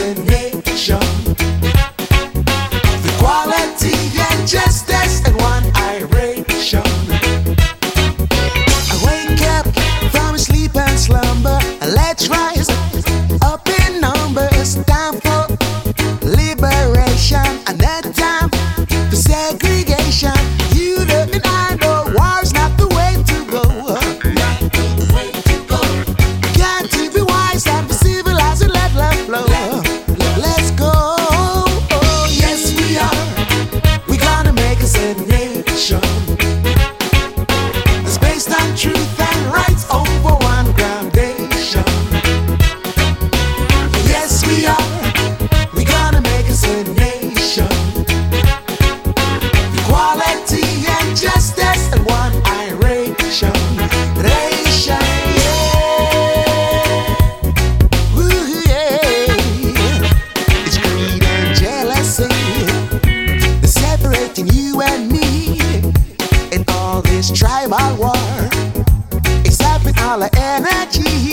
gonna make all